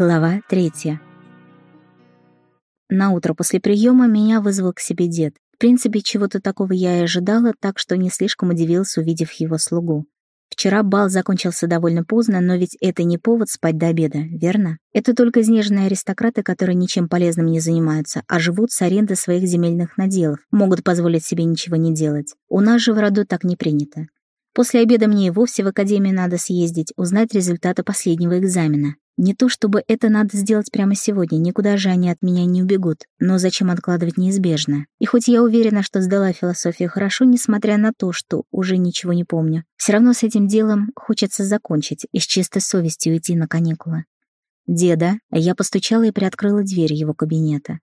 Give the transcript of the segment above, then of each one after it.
Глава третья. На утро после приема меня вызвал к себе дед. В принципе, чего-то такого я и ожидала, так что не слишком удивился, увидев его слугу. Вчера бал закончился довольно поздно, но ведь это не повод спать до обеда, верно? Это только изнеженные аристократы, которые ничем полезным не занимаются, а живут с аренды своих земельных наделов, могут позволить себе ничего не делать. У нас же в роду так не принято. После обеда мне и вовсе в академию надо съездить, узнать результаты последнего экзамена. Не то чтобы это надо сделать прямо сегодня, никуда же они от меня не убегут, но зачем откладывать неизбежно? И хоть я уверена, что сдала философию хорошо, несмотря на то, что уже ничего не помню, все равно с этим делом хочется закончить и с чистой совестью идти на каникулы. «Деда», я постучала и приоткрыла дверь его кабинета.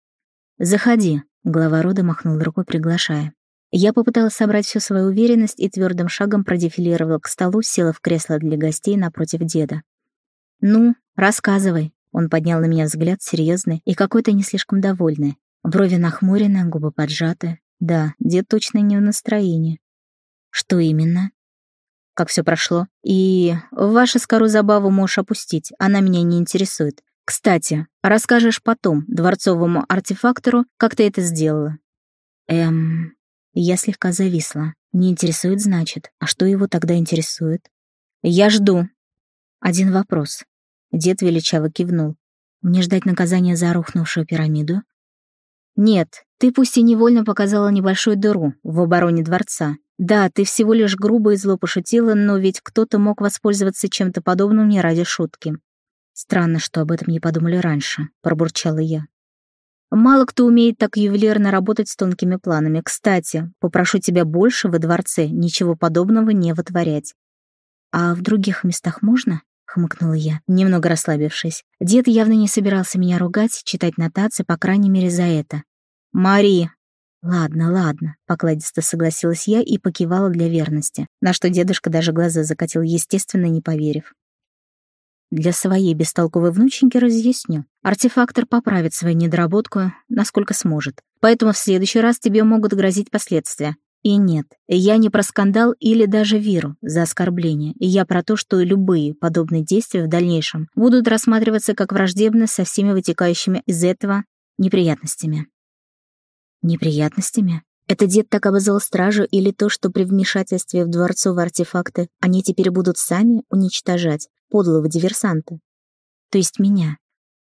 «Заходи», — глава рода махнул рукой, приглашая. Я попыталась собрать всю свою уверенность и твердым шагом продефилировала к столу, села в кресло для гостей напротив деда. «Ну, рассказывай». Он поднял на меня взгляд серьезный и какой-то не слишком довольный. Брови нахмурены, губы поджаты. Да, дед точно не в настроении. Что именно? Как все прошло? И вашу скорую забаву можешь опустить, она меня не интересует. Кстати, расскажешь потом дворцовому артефактору, как ты это сделала. Эм... Я слегка зависла. Не интересует, значит. А что его тогда интересует? Я жду. Один вопрос. Дед величаво кивнул. Мне ждать наказания за рухнувшую пирамиду? Нет, ты пусть и невольно показала небольшую дыру в обороне дворца. Да, ты всего лишь грубо и зло пошутила, но ведь кто-то мог воспользоваться чем-то подобным не ради шутки. Странно, что об этом не подумали раньше, пробурчала я. Мало кто умеет так ювелирно работать с тонкими планами. Кстати, попрошу тебя больше во дворце ничего подобного не вытворять. А в других местах можно? Хмыкнула я, немного расслабившись. Дед явно не собирался меня ругать, читать нотации, по крайней мере, за это. «Мари!» «Ладно, ладно», — покладисто согласилась я и покивала для верности, на что дедушка даже глаза закатил, естественно, не поверив. Для своей бестолковой внученьки разъясню. Артефактор поправит свою недоработку, насколько сможет. Поэтому в следующий раз тебе могут грозить последствия. И нет, я не про скандал или даже виру за оскорбление. Я про то, что любые подобные действия в дальнейшем будут рассматриваться как враждебно со всеми вытекающими из этого неприятностями. Неприятностями? Это дед так обозвал стражу или то, что при вмешательстве в дворцовые артефакты они теперь будут сами уничтожать подлого диверсанта? То есть меня.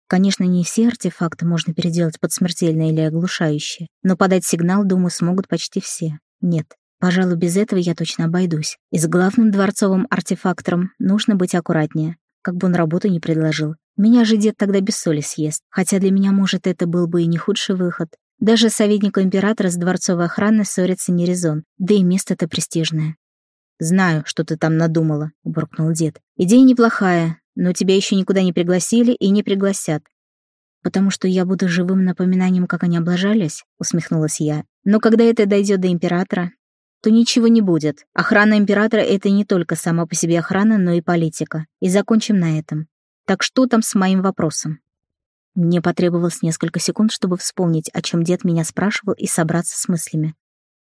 Конечно, не все артефакты можно переделать под смертельное или оглушающее, но подать сигнал, думаю, смогут почти все. Нет, пожалуй, без этого я точно обойдусь. И с главным дворцовым артефактором нужно быть аккуратнее, как бы он работу не предложил. Меня же дед тогда без соли съест, хотя для меня, может, это был бы и не худший выход. Даже советнику императора с дворцовой охраной ссориться не резон, да и место-то престижное. «Знаю, что ты там надумала», — буркнул дед. «Идея неплохая, но тебя еще никуда не пригласили и не пригласят». «Потому что я буду живым напоминанием, как они облажались?» — усмехнулась я. «Но когда это дойдет до императора, то ничего не будет. Охрана императора — это не только сама по себе охрана, но и политика. И закончим на этом. Так что там с моим вопросом?» Мне потребовалось несколько секунд, чтобы вспомнить, о чем дед меня спрашивал, и собраться с мыслями.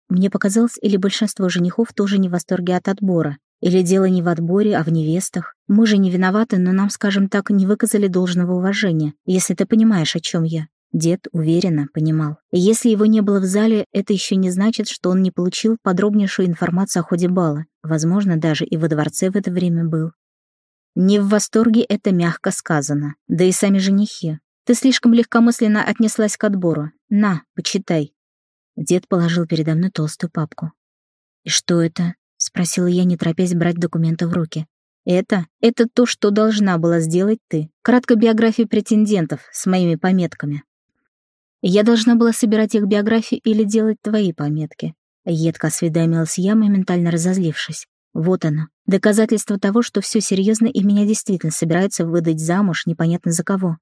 Мне показалось, или большинство женихов тоже не в восторге от отбора, или дело не в отборе, а в невестах. Мы же не виноваты, но нам, скажем так, не выказали должного уважения, если ты понимаешь, о чем я. Дед уверенно понимал. Если его не было в зале, это еще не значит, что он не получил подробнейшую информацию о ходе бала. Возможно, даже и во дворце в это время был. Не в восторге это мягко сказано. Да и сами женихи. Ты слишком легкомысленно отнеслась к отбору. На, почитай». Дед положил передо мной толстую папку. «И что это?» — спросила я, не торопясь брать документы в руки. «Это? Это то, что должна была сделать ты. Краткая биография претендентов с моими пометками». «Я должна была собирать их биографии или делать твои пометки?» Едко осведомилась я, моментально разозлившись. Вот оно, доказательство того, что все серьезно и меня действительно собираются выдать замуж непонятно за кого.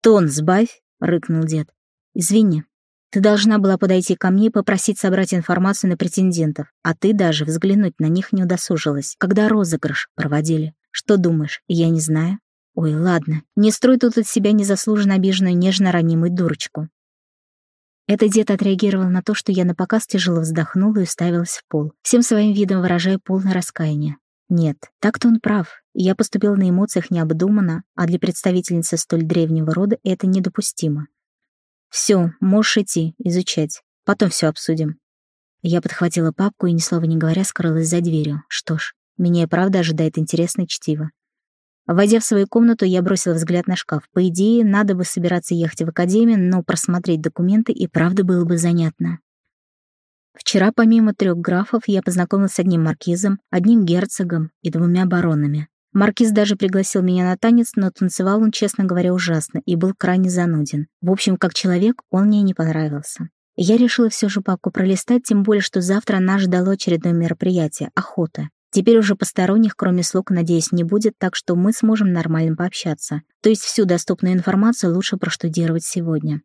«Тон сбавь», — рыкнул дед. «Извини, ты должна была подойти ко мне и попросить собрать информацию на претендентов, а ты даже взглянуть на них не удосужилась, когда розыгрыш проводили. Что думаешь, я не знаю? Ой, ладно, не строй тут от себя незаслуженно обиженную нежно-ранимую дурочку». Это дед отреагировал на то, что я напоказ тяжело вздохнула и уставилась в пол, всем своим видом выражая полное раскаяние. Нет, так-то он прав. Я поступил на эмоциях необдуманно, а для представительницы столь древнего рода это недопустимо. Все, можешь идти, изучать. Потом все обсудим. Я подхватила папку и, ни слова не говоря, скрылась за дверью. Что ж, меня и правда ожидает интересное чтиво. Войдя в свою комнату, я бросила взгляд на шкаф. По идее, надо бы собираться ехать в академию, но просмотреть документы и правда было бы занятно. Вчера помимо трех графов я познакомилась с одним маркизом, одним герцогом и двумя баронами. Маркиз даже пригласил меня на танец, но танцевал он, честно говоря, ужасно и был крайне зануден. В общем, как человек, он мне не понравился. Я решила все же папку пролистать, тем более, что завтра нас ждало очередное мероприятие — охота. Теперь уже посторонних, кроме слуг, надеюсь, не будет, так что мы сможем нормально пообщаться. То есть всю доступную информацию лучше проштудировать сегодня.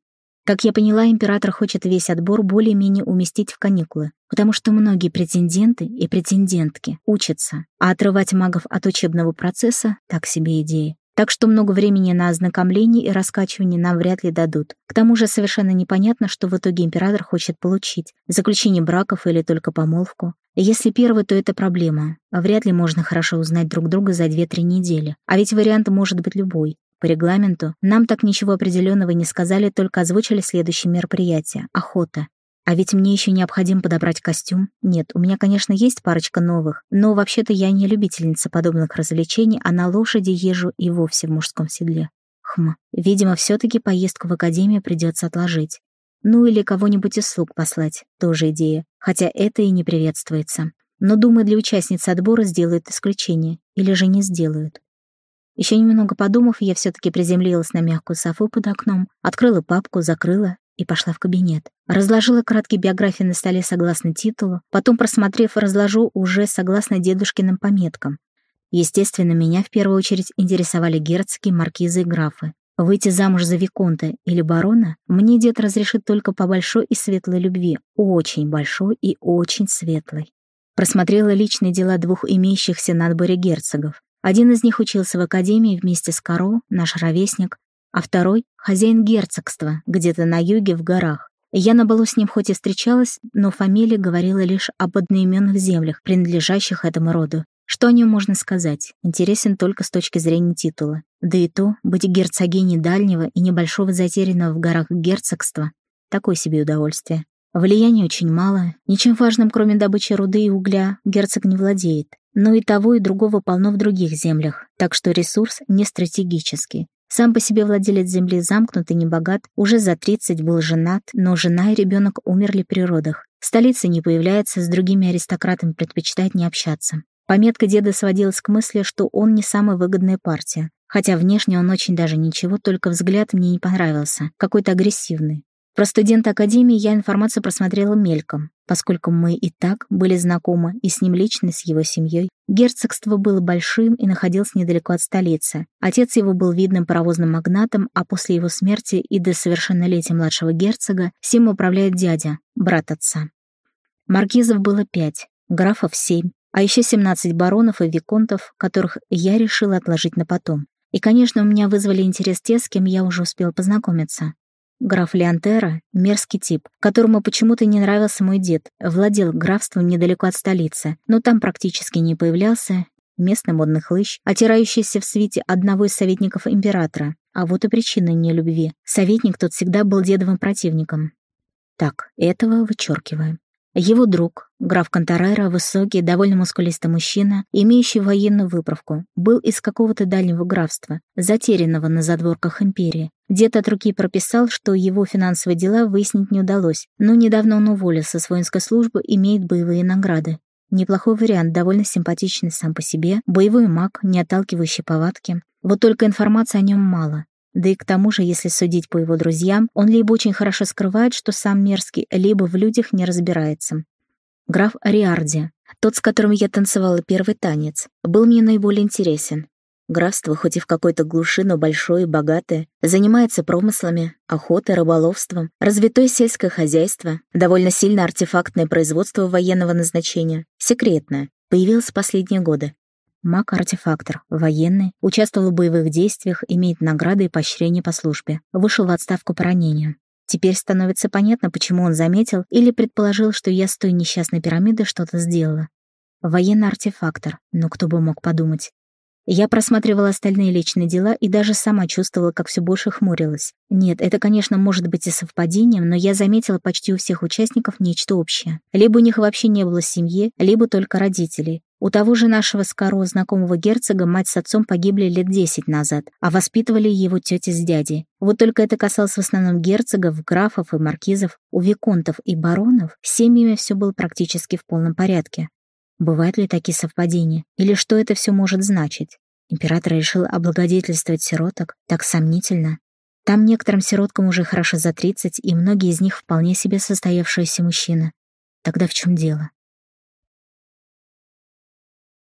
Как я поняла, император хочет весь отбор более-менее уместить в каникулы, потому что многие претенденты и претендентки учатся, а отрывать магов от учебного процесса — так себе идея. Так что много времени на ознакомление и раскачивание нам вряд ли дадут. К тому же совершенно непонятно, что в итоге император хочет получить — заключение браков или только помолвку. Если первый, то это проблема. Вряд ли можно хорошо узнать друг друга за 2-3 недели. А ведь вариант может быть любой. По регламенту нам так ничего определенного не сказали, только озвучили следующее мероприятие — охота. А ведь мне еще необходимо подобрать костюм. Нет, у меня, конечно, есть парочка новых, но вообще-то я не любительница подобных развлечений, а на лошади езжу и вовсе в мужском седле. Хм, видимо, все-таки поездку в академию придется отложить. Ну или кого-нибудь из слуг послать, тоже идея, хотя это и не приветствуется. Но, думаю, для участниц отбора сделают исключение, или же не сделают. Еще немного подумав, я все-таки приземлилась на мягкую софу под окном, открыла папку, закрыла и пошла в кабинет. Разложила краткие биографии на столе согласно титулу, потом, просмотрев, разложу уже согласно дедушкиным пометкам. Естественно, меня в первую очередь интересовали герцоги, маркизы и графы. Выйти замуж за Виконта или барона мне дед разрешит только по большой и светлой любви, очень большой и очень светлой. Просмотрела личные дела двух имеющихся на отборе герцогов. Один из них учился в академии вместе с Каро, наш ровесник, а второй — хозяин герцогства, где-то на юге в горах. Я на балу с ним хоть и встречалась, но фамилия говорила лишь об одноименных землях, принадлежащих этому роду. Что о нем можно сказать? Интересен только с точки зрения титула. Да и то, быть герцогиней дальнего и небольшого затерянного в горах герцогства — такое себе удовольствие. Влияния очень мало, ничем важным, кроме добычи руды и угля, герцог не владеет. Но и того, и другого полно в других землях, так что ресурс не стратегический. Сам по себе владелец земли замкнут и небогат, уже за 30 был женат, но жена и ребенок умерли при родах. В столице не появляется, с другими аристократами предпочитает не общаться. Пометка деда сводилась к мысли, что он не самая выгодная партия. Хотя внешне он очень даже ничего, только взгляд мне не понравился, какой-то агрессивный. Про студента Академии я информацию просмотрела мельком, поскольку мы и так были знакомы и с ним лично, с его семьей. Герцогство было большим и находилось недалеко от столицы. Отец его был видным паровозным магнатом, а после его смерти и до совершеннолетия младшего герцога всем управляет дядя, брат отца. Маркизов было пять, графов семь, а еще семнадцать баронов и виконтов, которых я решила отложить на потом. И, конечно, у меня вызвали интерес те, с кем я уже успел познакомиться. Граф Леонтера — мерзкий тип, которому почему-то не нравился мой дед, владел графством недалеко от столицы, но там практически не появлялся, местный модный хлыщ, отирающийся в свете одного из советников императора. А вот и причина нелюбви. Советник тот всегда был дедовым противником. Так, этого вычеркиваем. Его друг, граф Конторера, высокий, довольно мускулистый мужчина, имеющий военную выправку, был из какого-то дальнего графства, затерянного на задворках империи. Дед от руки прописал, что его финансовые дела выяснить не удалось, но недавно он уволился с воинской службы, имеет боевые награды. Неплохой вариант, довольно симпатичный сам по себе, боевой маг, не отталкивающий повадки. Вот только информации о нем мало. Да и к тому же, если судить по его друзьям, он либо очень хорошо скрывает, что сам мерзкий, либо в людях не разбирается. Граф Ариарди, тот, с которым я танцевала первый танец, был мне наиболее интересен. Графство, хоть и в какой-то глуши, но большое и богатое, занимается промыслами, охотой, рыболовством, развитое сельское хозяйство, довольно сильно артефактное производство военного назначения, секретное, появилось в последние годы. Маг-артефактор, военный, участвовал в боевых действиях, имеет награды и поощрения по службе. Вышел в отставку по ранению. Теперь становится понятно, почему он заметил или предположил, что я с той несчастной пирамидой что-то сделала. Военный артефактор, но кто бы мог подумать. Я просматривала остальные личные дела и даже сама чувствовала, как все больше хмурилась. Нет, это, конечно, может быть и совпадением, но я заметила почти у всех участников нечто общее. Либо у них вообще не было семьи, либо только родителей. У того же нашего скорого знакомого герцога мать с отцом погибли лет десять назад, а воспитывали его тети с дядей. Вот только это касалось в основном герцогов, графов и маркизов. У виконтов и баронов с семьями все было практически в полном порядке. Бывают ли такие совпадения? Или что это все может значить? Император решил облагодетельствовать сироток? Так сомнительно. Там некоторым сироткам уже хорошо за 30, и многие из них вполне себе состоявшиеся мужчины. Тогда в чем дело?